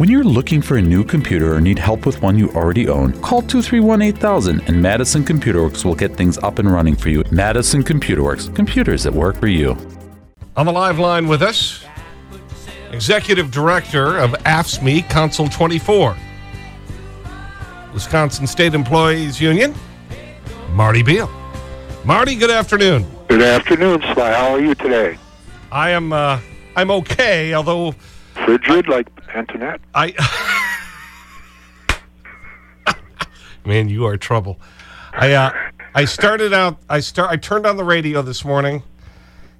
When you're looking for a new computer or need help with one you already own, call 231 8000 and Madison Computer Works will get things up and running for you. Madison Computer Works, computers that work for you. On the live line with us, Executive Director of AFSCME Council 24, Wisconsin State Employees Union, Marty Beil. Marty, good afternoon. Good afternoon, Sly. How are you today? I am, uh, I'm okay, although... Frigid like Antoinette? I... Man, you are trouble. I, uh, I started out, I, start, I turned on the radio this morning.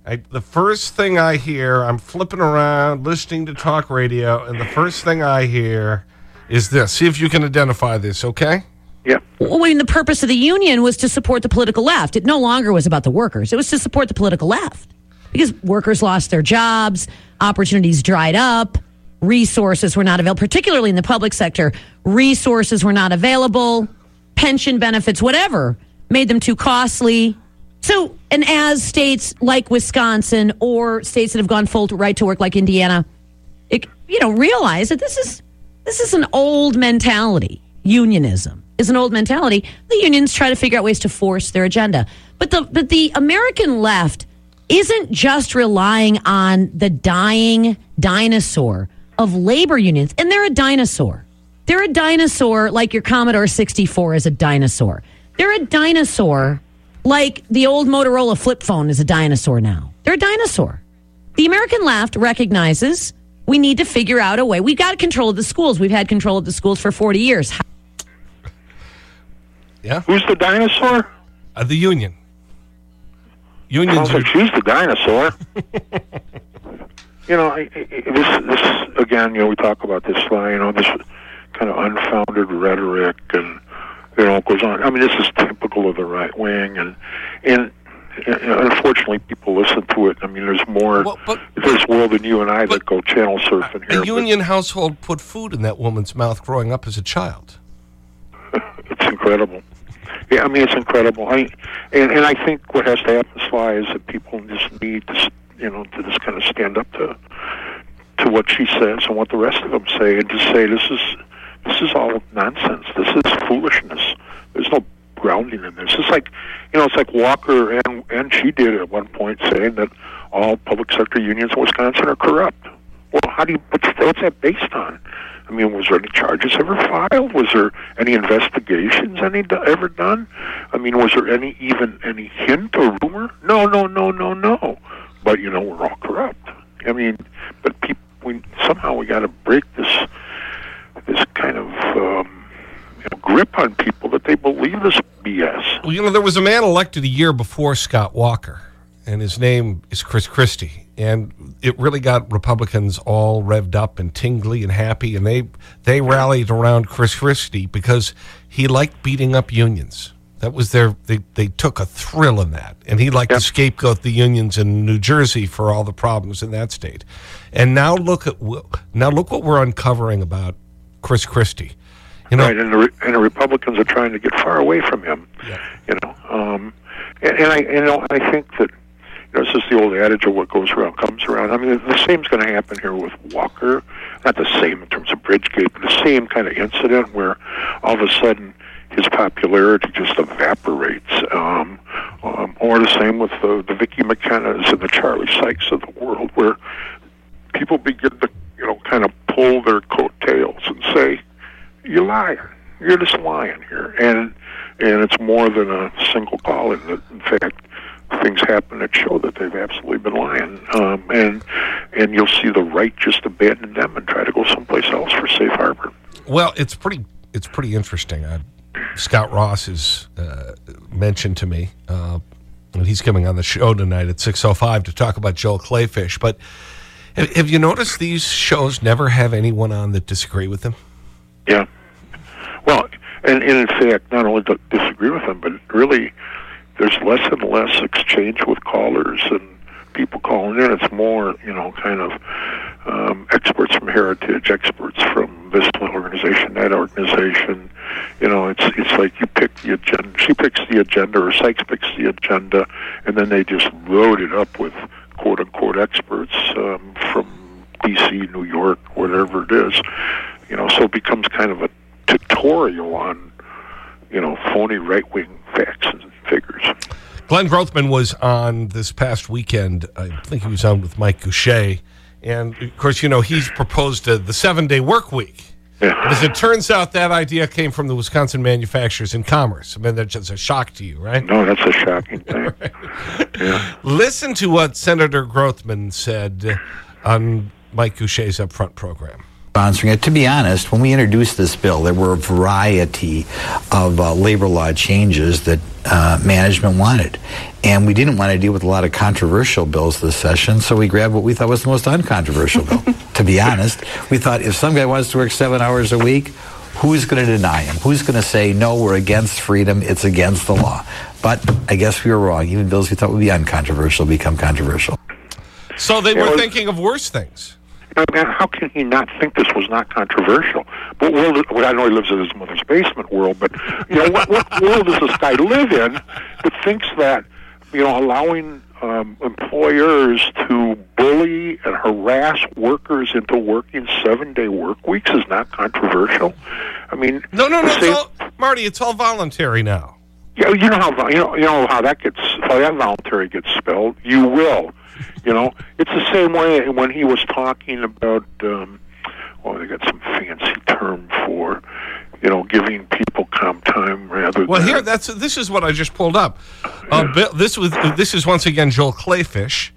I, the first thing I hear, I'm flipping around, listening to talk radio, and the first thing I hear is this. See if you can identify this, okay? Yeah. Well, I mean, the purpose of the union was to support the political left. It no longer was about the workers. It was to support the political left because workers lost their jobs, opportunities dried up, resources were not available, particularly in the public sector. Resources were not available, pension benefits, whatever, made them too costly. So, and as states like Wisconsin or states that have gone full right to work like Indiana, it, you know, realize that this is this is an old mentality. Unionism is an old mentality. The unions try to figure out ways to force their agenda, but the but the American left isn't just relying on the dying dinosaur of labor unions, and they're a dinosaur. They're a dinosaur like your Commodore 64 is a dinosaur. They're a dinosaur like the old Motorola flip phone is a dinosaur now. They're a dinosaur. The American left recognizes we need to figure out a way. We've got control of the schools. We've had control of the schools for 40 years. Yeah? Who's the dinosaur? Uh, the union. Unions Sounds are... like she's the dinosaur. you know, I, I, this, this, again, you know, we talk about this, Sly, you know, this kind of unfounded rhetoric and, you know, it goes on. I mean, this is typical of the right wing, and, and, unfortunately, people listen to it. I mean, there's more Well, but- this world than you and I that go channel surfing here. A union household put food in that woman's mouth growing up as a child. It's incredible. Yeah, I mean it's incredible. I and and I think what has to happen, Sly, is that people just need to, you know, to just kind of stand up to to what she says and what the rest of them say, and just say this is this is all nonsense. This is foolishness. There's no grounding in this. It's like, you know, it's like Walker and and she did at one point saying that all public sector unions in Wisconsin are corrupt. Well, how do you what's, what's that based on? I mean, was there any charges ever filed? Was there any investigations any ever done? I mean, was there any even any hint or rumor? No, no, no, no, no. But you know, we're all corrupt. I mean, but people, we somehow we got to break this this kind of um, you know, grip on people that they believe this BS. Well, you know, there was a man elected a year before Scott Walker, and his name is Chris Christie. And it really got Republicans all revved up and tingly and happy, and they, they rallied around Chris Christie because he liked beating up unions. That was their, they, they took a thrill in that. And he liked to scapegoat the unions in New Jersey for all the problems in that state. And now look at, now look what we're uncovering about Chris Christie. You know, right, and the, and the Republicans are trying to get far away from him. You know, um, and, and I, you know, I think that you know, it's just the old adage of what goes around comes around. I mean, the, the same's going to happen here with Walker. Not the same in terms of Bridgegate, but the same kind of incident where all of a sudden his popularity just evaporates. Um, um, or the same with the, the Vicki McKenna's and the Charlie Sykes of the world, where people begin to, you know, kind of pull their coattails and say, "You lying! You're just lying here," and and it's more than a single call. In, in fact, things happen that show that they've absolutely been lying, um, and and you'll see the right just abandon them and try to go someplace else for safe harbor. Well, it's pretty, it's pretty interesting. Uh, Scott Ross has uh, mentioned to me, uh, and he's coming on the show tonight at 6.05 to talk about Joel Kleefisch. But have you noticed these shows never have anyone on that disagree with them? Yeah. Well, and, and in fact, not only do disagree with them, but really, there's less and less exchange with callers and people calling in. It's more, you know, kind of um, experts from Heritage, experts from this organization, that organization. You know, it's it's like you pick the agenda. She picks the agenda, or Sykes picks the agenda, and then they just load it up with quote unquote experts um, from D.C., New York, whatever it is. You know, so it becomes kind of a tutorial on, you know, phony right wing facts and figures. Glenn Grothman was on this past weekend. I think he was on with Mike Gousha. And of course, you know, he's proposed uh, the seven day work week. Yeah. As it turns out, that idea came from the Wisconsin Manufacturers in Commerce. I mean, that's just a shock to you, right? No, that's a shocking thing. yeah. Listen to what Senator Grothman said on Mike Gousha's Upfront program. Sponsoring it. To be honest, when we introduced this bill, there were a variety of uh, labor law changes that uh, management wanted. And we didn't want to deal with a lot of controversial bills this session, so we grabbed what we thought was the most uncontroversial bill. To be honest, we thought if some guy wants to work seven hours a week, who's going to deny him? Who's going to say, no, we're against freedom, it's against the law? But I guess we were wrong. Even bills we thought would be uncontroversial become controversial. So they were well- thinking of worse things. I mean, how can he not think this was not controversial? What world? Well, I know he lives in his mother's basement world, but you know, what, what world does this guy live in that thinks that you know allowing um, employers to bully and harass workers into working seven-day work weeks is not controversial? I mean, No, no, no. It's all, Marty, it's all voluntary now. yeah, you know how you know you know how that gets how that voluntary gets spelled. You will, you know. It's the same way when he was talking about. Um, oh, they got some fancy term for, you know, giving people comp time rather. Well, here, that's, this is what I just pulled up. Uh, Bill, this, was, this is once again Joel Kleefisch.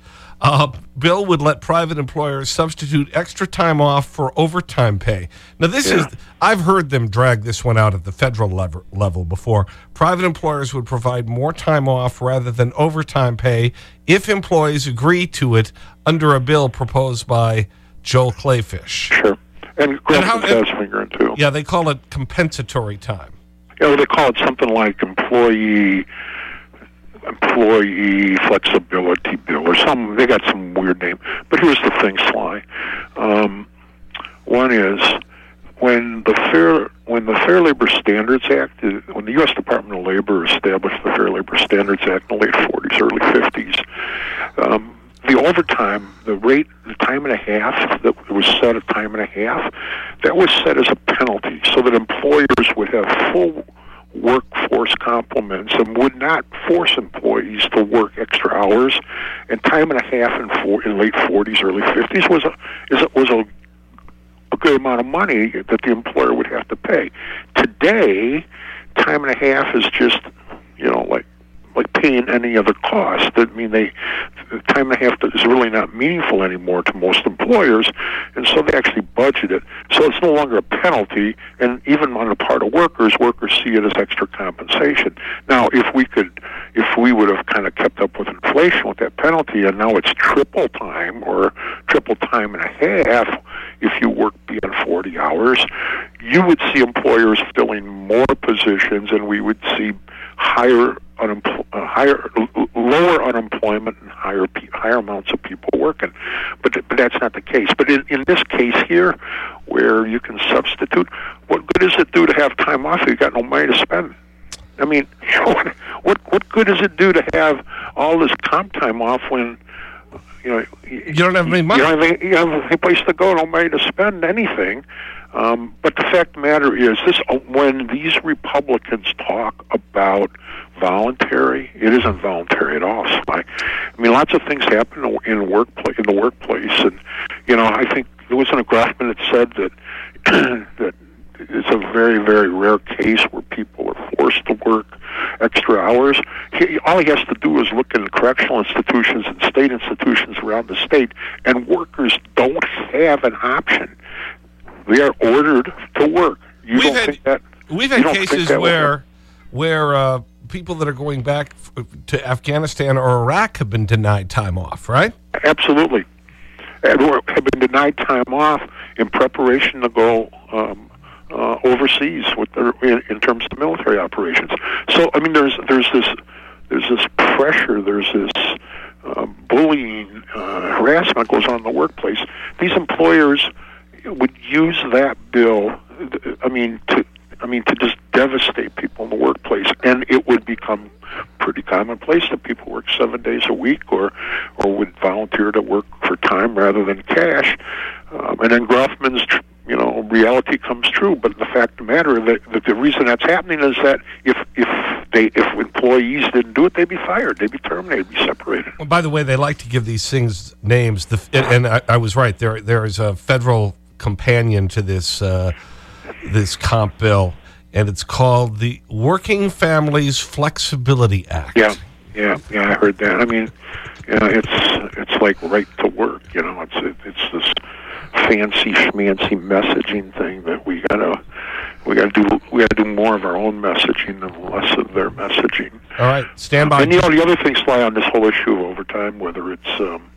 Uh, Bill would let private employers substitute extra time off for overtime pay. Now, this is, I've heard them drag this one out at the federal level, level before. Private employers would provide more time off rather than overtime pay if employees agree to it under a bill proposed by Joel Kleefisch. sure. And how- Grumpy has finger in too. Yeah, they call it compensatory time. Know, they call it something like employee employee flexibility bill or some they got some weird name. But here's the thing, Sly. Um, one is when the fair when the Fair Labor Standards Act when the U.S. Department of Labor established the Fair Labor Standards Act in the late 40s, early 50s. Um, the overtime, the rate, the time and a half that was set at time and a half, that was set as a penalty so that employers would have full workforce complements and would not force employees to work extra hours. And time and a half in, four, in late 40s, early 50s was a is was a a good amount of money that the employer would have to pay. Today, time and a half is just you know like like paying any other cost. I mean, they the time and a half is really not meaningful anymore to most employers, and so they actually budget it. So it's no longer a penalty, and even on the part of workers, workers see it as extra compensation. Now, if we could, if we would have kind of kept up with inflation with that penalty, and now it's triple time or triple time and a half if you work beyond 40 hours, you would see employers filling more positions, and we would see higher unempl- uh, higher l- lower unemployment and higher pe- higher amounts of people working. But th- but that's not the case. But in, in this case here, where you can substitute, what good does it do to have time off if you got no money to spend? I mean, what what what good does it do to have all this comp time off when you know You don't have any money. you don't have any, you have any place to go, no money to spend anything. Um, but the fact of the matter is, this uh, when these Republicans talk about voluntary, it isn't voluntary at all. Sly. I mean, lots of things happen in in workplace in the workplace, and you know, I think there was an Grothman that said that that it's a very very rare case where people are forced to work extra hours. He, all he has to do is look in correctional institutions and state institutions around the state, and workers don't have an option. They are ordered to work. You We've don't had- think that? We've had cases where, where uh, people that are going back to Afghanistan or Iraq have been denied time off, right? Absolutely. And have been denied time off in preparation to go um, uh, overseas with their, in, in terms of military operations. So I mean, there's there's this there's this pressure, there's this uh, bullying, uh, harassment goes on in the workplace. These employers would use that bill. I mean to. I mean, to just devastate people in the workplace, and it would become pretty commonplace that people work seven days a week, or or would volunteer to work for time rather than cash. Um, and then Grothman's tr- you know, reality comes true. But the fact of the matter that, that the reason that's happening is that if if they if employees didn't do it, they'd be fired, they'd be terminated, be separated. Well, by the way, they like to give these things names. The, and and I, I was right. There there is a federal companion to this uh, this comp bill, and it's called the Working Families Flexibility Act. Yeah, yeah, yeah. I heard that. I mean, you know, it's it's like right to work. You know, it's it, it's this fancy schmancy messaging thing that we gotta we gotta do we gotta do more of our own messaging and less of their messaging. All right, stand by. And you know, the other thing, Sly, on this whole issue of overtime, whether it's um,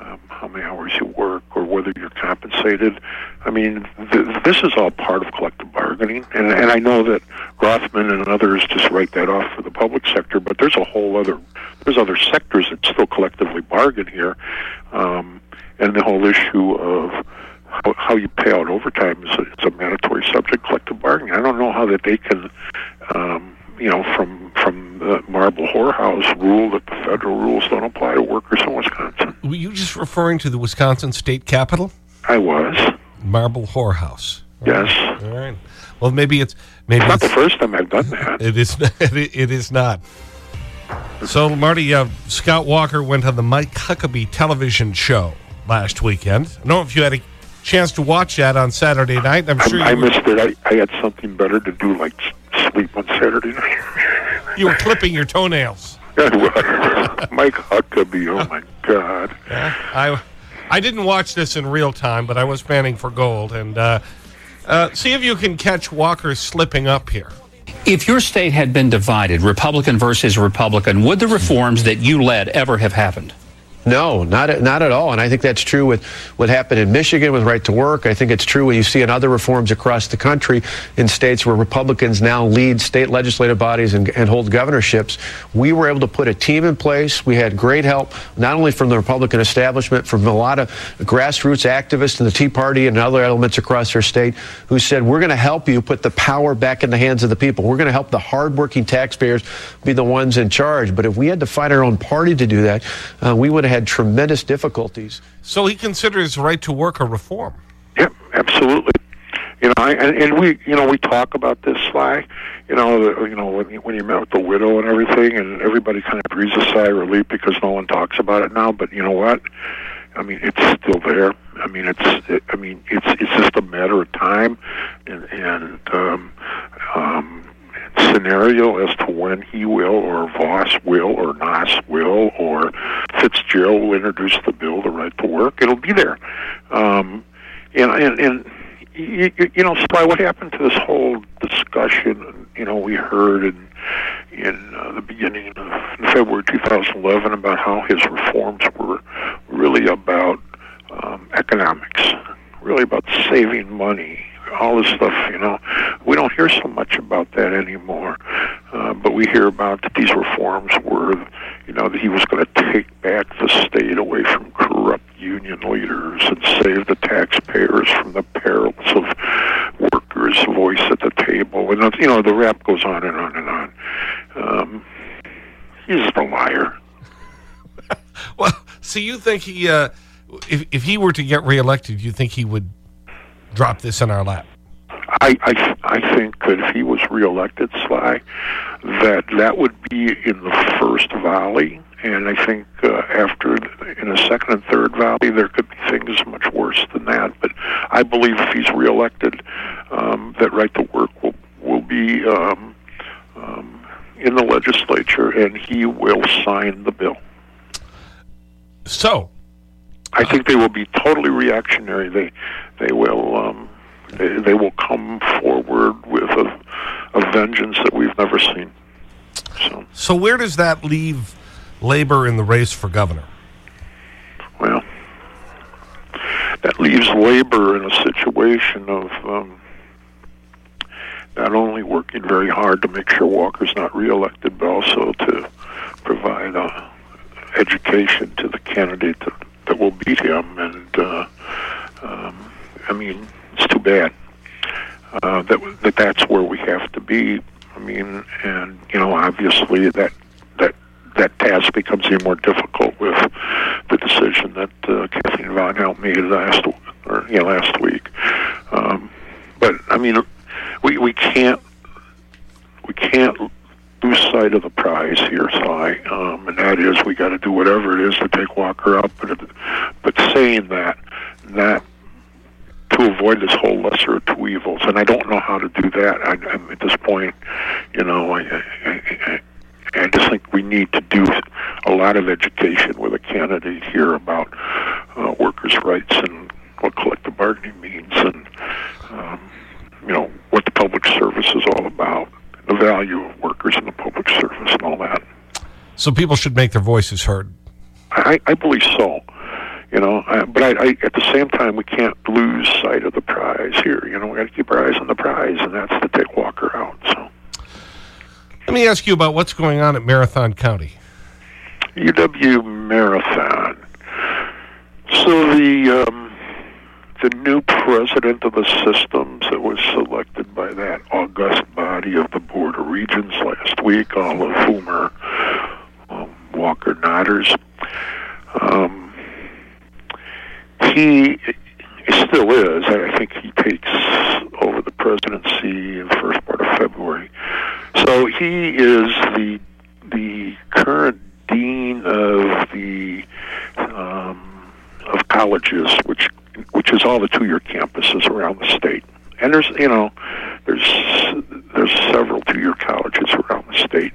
um, how many hours you work or whether you're compensated. I mean, th- this is all part of collective bargaining, and and I know that Grothman and others just write that off for the public sector, but there's a whole other there's other sectors that still collectively bargain here, um, and the whole issue of how, how you pay out overtime is a, it's a mandatory subject collective bargaining. I don't know how that they can. Um, you know, from from the Marble Whorehouse rule that the federal rules don't apply to workers in Wisconsin. Were you just referring to the Wisconsin State Capitol? I was. Marble Whorehouse. Yes. All right. Well, maybe it's maybe Not the first time I've done that. it is it, it is not. So, Marty, uh, Scott Walker went on the Mike Huckabee television show last weekend. I don't know if you had a chance to watch that on Saturday night. I'm sure I, I you, were, missed it. I, I had something better to do, like sleep on Saturday night. you were clipping your toenails. Mike Huckabee, oh my God. I, I didn't watch this in real time, but I was fanning for gold. And uh, uh, see if you can catch Walker slipping up here. If your state had been divided, Republican versus Republican, would the reforms that you led ever have happened? No, not not at all. And I think that's true with what happened in Michigan with right to work. I think it's true when you see in other reforms across the country in states where Republicans now lead state legislative bodies and, and hold governorships. We were able to put a team in place. We had great help, not only from the Republican establishment, from a lot of grassroots activists in the Tea Party and other elements across our state who said, we're going to help you put the power back in the hands of the people. We're going to help the hardworking taxpayers be the ones in charge. But if we had to fight our own party to do that, uh, we would have had tremendous difficulties. So he considers right to work a reform. Yep, absolutely. You know, I, and, and we, you know, we talk about this, Sly. You know, the, you know when you, when you met with the widow and everything, and everybody kind of breathes a sigh of relief because no one talks about it now. But you know what? I mean, it's still there. I mean, it's. It, I mean, it's it's just a matter of time, and and um, um, scenario as to when he will, or Vos will, or Nass will, or Fitzgerald will introduce the bill, the right to work. It'll be there. Um, and and, and you, you know, Sly, what happened to this whole discussion? You know, we heard in in uh, the beginning of February 2011 about how his reforms were really about um, economics, really about saving money, all this stuff. You know, don't hear so much about that anymore. Uh, but we hear about that these reforms were, you know, that he was going to take back the state away from corrupt union leaders and save the taxpayers from the perils of workers' voice at the table. And, you know, the rap goes on and on and on. Um, he's a liar. Well, so you think he, uh, if, if he were to get reelected, you think he would drop this in our lap? I, I I think that if he was reelected, Sly, that that would be in the first volley, and I think uh, after in the second and third volley there could be things much worse than that. But I believe if he's reelected, um, that right to work will will be um, um, in the legislature, and he will sign the bill. So, I think they will be totally reactionary. They they will um, they, will come forward with a, a vengeance that we've never seen. So so where does that leave labor in the race for governor? well, that leaves labor in a situation of um, not only working very hard to make sure Walker's not reelected, but also to provide uh, education to the candidate that, that will beat him. And uh, um, I mean, bad uh, that that that's where we have to be. I mean, and you know, obviously that that that task becomes even more difficult with the decision that uh, Kathleen Vinehout made last or you know, last week. Um, but I mean, we we can't we can't lose sight of the prize here, Cy, um, and that is we got to do whatever it is to take Walker out. But but saying that, not to avoid this whole lesser of two evils, and I don't know how to do that. I, I'm at this point, you know, I, I, I, I just think we need to do a lot of education with a candidate here about uh, workers' rights and what collective bargaining means, and um, you know what the public service is all about, the value of workers in the public service, and all that. So people should make their voices heard. I, I believe so. You know, I, but I, I, at the same time, we can't lose sight of the prize here. You know, we got to keep our eyes on the prize, and that's to take Walker out. So, let me ask you about what's going on at Marathon County. UW Marathon. So the um, the new president of the systems that was selected by that august body of the Board of Regents last week, all of whom are um, Walker Nodders. Um, he still is. I think he takes over the presidency in the first part of February. So he is the the current dean of the um, of colleges, which which is all the two-year campuses around the state. And there's you know there's there's several two-year colleges around the state.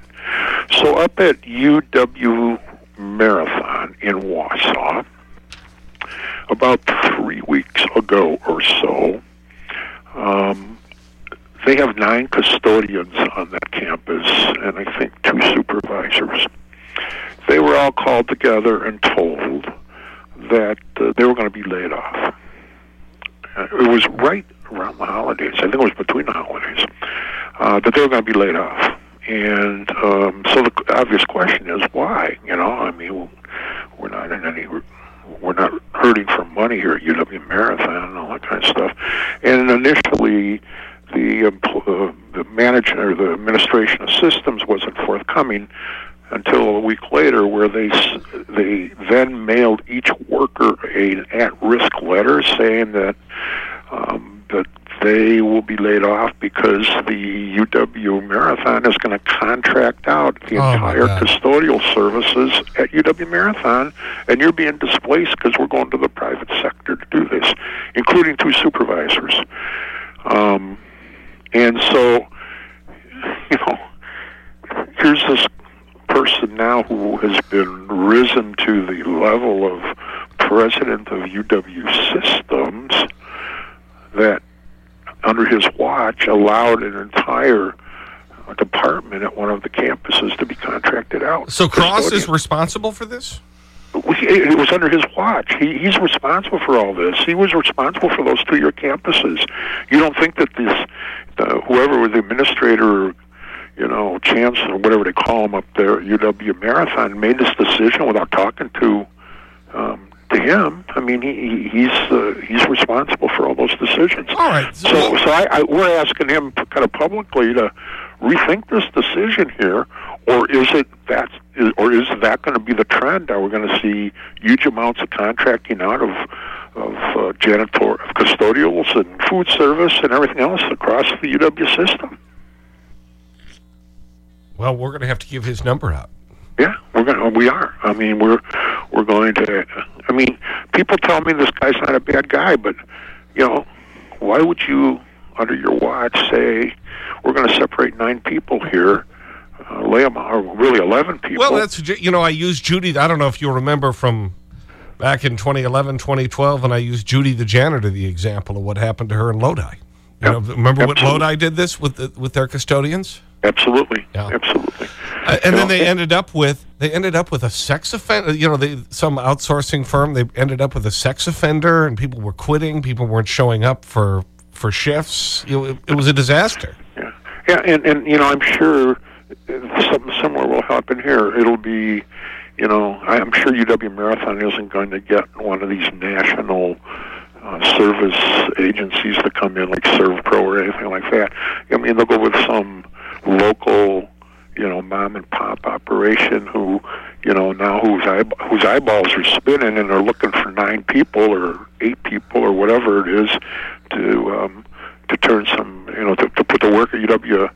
So up at UW Marathon in Wausau about three weeks ago or so. Um, they have nine custodians on that campus and I think two supervisors. They were all called together and told that uh, they were going to be laid off. Uh, it was right around the holidays. I think it was between the holidays uh, that they were going to be laid off. And um, so the obvious question is why? You know, I mean, we're not in any we're not hurting for money here at UW Marathon and all that kind of stuff. And initially, the uh, the management or the administration of systems wasn't forthcoming until a week later, where they they then mailed each worker a at-risk letter saying that um, that they will be laid off because the UW Marathon is going to contract out the Oh, entire custodial services at UW Marathon, and you're being displaced because we're going to the private sector to do this, including two supervisors. Um, and so, you know, here's this person now who has been risen to the level of president of UW Systems that under his watch allowed an entire department at one of the campuses to be contracted out. So Cross is responsible for this? It was under his watch. He, he's responsible for all this. He was responsible for those two-year campuses. You don't think that this, uh, whoever was the administrator, or, you know, chancellor, whatever they call him up there UW Marathon, made this decision without talking to um, to him? I mean, he, he he's uh, he's responsible for all those decisions. All right. So, so I, I, we're asking him kind of publicly to rethink this decision here, or is it that, is, or is that going to be the trend? Are we going to see huge amounts of contracting out of of uh, janitor, of custodials, and food service, and everything else across the UW system? Well, we're going to have to give his number out. Yeah, we're going. We are. I mean, we're we're going to. I mean, people tell me this guy's not a bad guy, but you know, why would you, under your watch, say we're going to separate nine people here, uh, lay them out, or really eleven people? Well, that's, you know, I used Judy. I don't know if you remember from back in 2011, 2012, and I used Judy the janitor, the example of what happened to her in Lodi. You know, remember what Lodi did this with, the, with their custodians? Absolutely, Yeah. absolutely. Uh, and You then know, they ended up with they ended up with a sex offender. You know, they, some outsourcing firm. They ended up with a sex offender, and people were quitting. People weren't showing up for for shifts. You know, it, it was a disaster. Yeah, yeah, and and you know, I'm sure uh, something similar will happen here. It'll be, you know, I'm sure UW Marathon isn't going to get one of these national uh, service agencies to come in like ServPro or anything like that. I mean, they'll go with some local, you know, mom and pop operation who, you know, now whose, eyeb- whose eyeballs are spinning and they're looking for nine people or eight people or whatever it is to um, to turn some, you know, to, to put the work at UW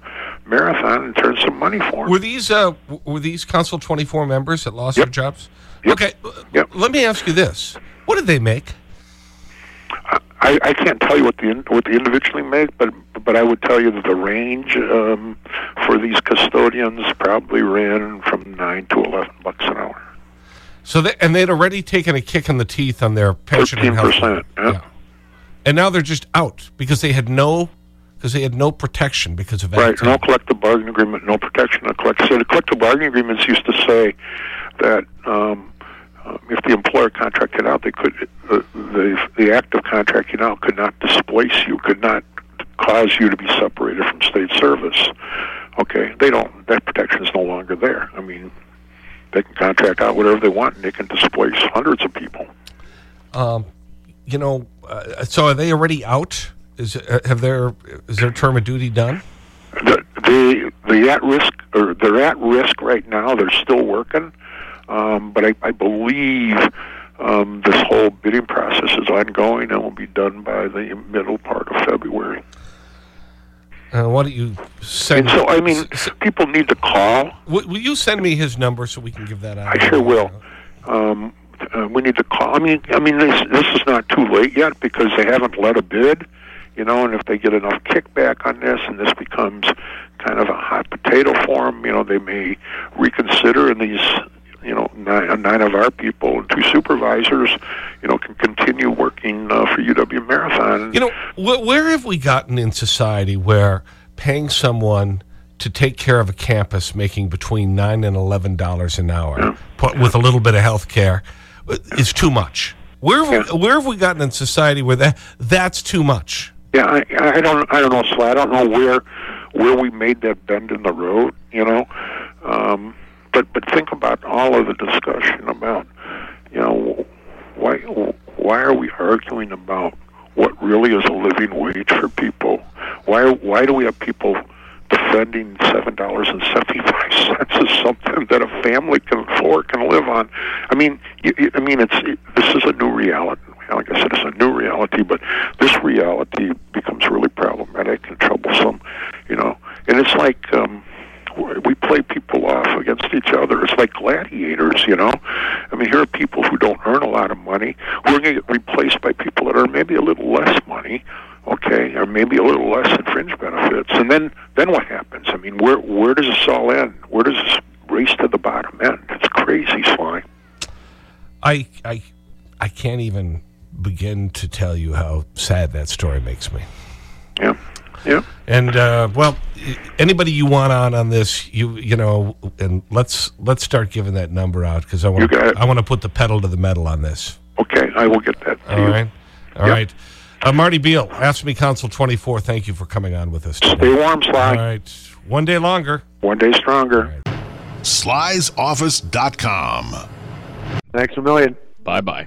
Marathon and turn some money for 'em. Were these, uh, were these Council 24 members that lost their jobs? Yep. Okay. Yep. Let me ask you this. What did they make? I, I can't tell you what the in- what they individually make, but but I would tell you that the range um, for these custodians probably ran from nine to eleven bucks an hour. So they, and they'd already taken a kick in the teeth on their pension and health. 13%, yeah. And now they're just out because they had no, because they had no protection because of Right, activity. no collective bargaining agreement, no protection. No collect- so the collective bargaining agreements used to say that um, uh, if the employer contracted out, they could uh, the the act of contracting out could not displace you, could not cause you to be separated from state service. Okay, they don't. That protection is no longer there. I mean, they can contract out whatever they want, and they can displace hundreds of people. You know, uh, so are they already out? Is, uh, have their, is their term of duty done? the the the at risk or they're at risk right now. They're still working, um, but I, I believe um, this whole bidding process is ongoing and will be done by the middle part of February. Uh, why don't you send... And so, I mean, people need to call. will, will you send me his number so we can give that out? I sure will. Um, uh, we need to call. I mean, I mean, this this is not too late yet because they haven't let a bid. You know, and if they get enough kickback on this, and this becomes kind of a hot potato for them, you know, they may reconsider. And these, you know, nine, nine of our people and two supervisors, you know, can continue working uh, for UW Marathon. You know, wh where have we gotten in society where paying someone to take care of a campus making between 9 and $11 an hour put with a little bit of health care uh, is too much? Where have, we, where have we gotten in society where that, that's too much? Yeah, I, I don't, I don't know, Sly. I don't know where, where we made that bend in the road. You know, um, but but think about all of the discussion about, you know, why why are we arguing about what really is a living wage for people? Why why do we have people defending seven dollars and seventy five cents as something that a family can afford can live on? I mean, you, you- I mean, it's it, this is a new reality. Like I said, it's a new reality, but this reality becomes really problematic and troublesome, you know. And it's like um, we play people off against each other. It's like gladiators, you know. I mean, here are people who don't earn a lot of money. We're going to get replaced by people that earn maybe a little less money, okay, or maybe a little less in fringe benefits. And then, then what happens? I mean, where where does this all end? Where does this race to the bottom end? It's crazy, Sly. I, I, I can't even begin to tell you how sad that story makes me. Yeah, yeah. And uh, well, anybody you want on on this, you you know, and let's let's start giving that number out because I want You got. I want to put the pedal to the metal on this. Okay, I will get that to All right, all Yep. right. Uh, Marty Beil, Ask Me Council 24. Thank you for coming on with us today. Stay warm, Sly. All right, one day longer. One day stronger. slysoffice.com. Thanks a million. Bye bye.